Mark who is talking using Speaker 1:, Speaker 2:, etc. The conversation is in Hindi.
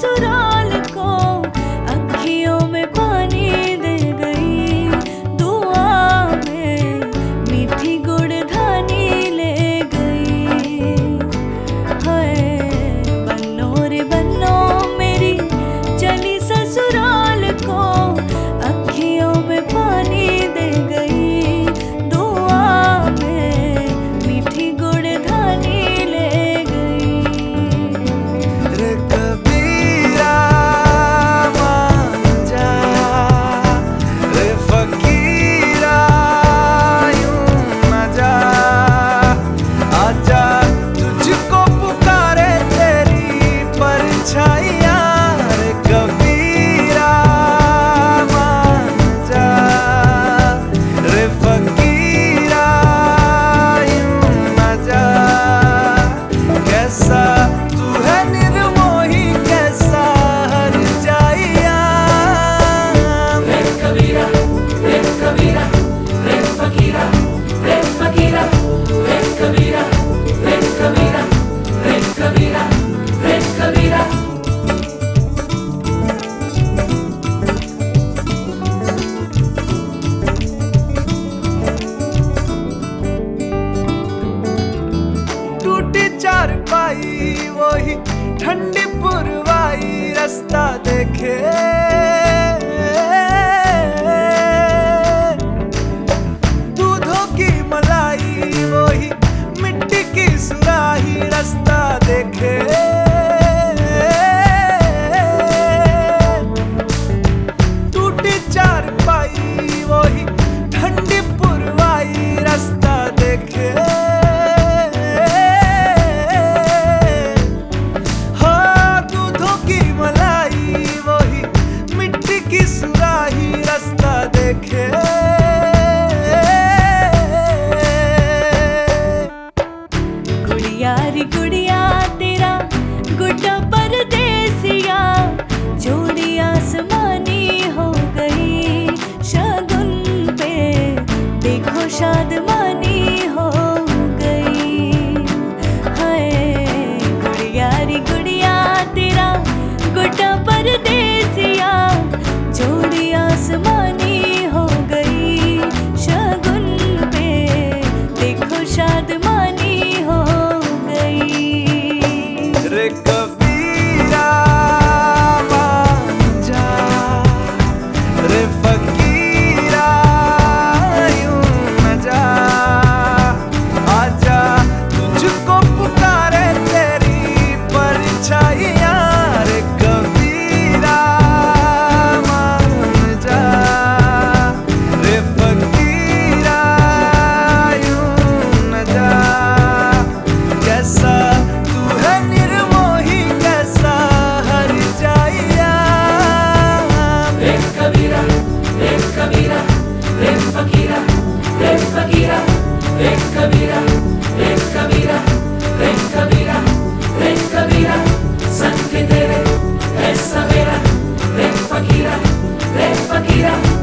Speaker 1: ಸುರಾ वही ठंडी परछाइयाँ रे कबीरा मान
Speaker 2: Shakira, ves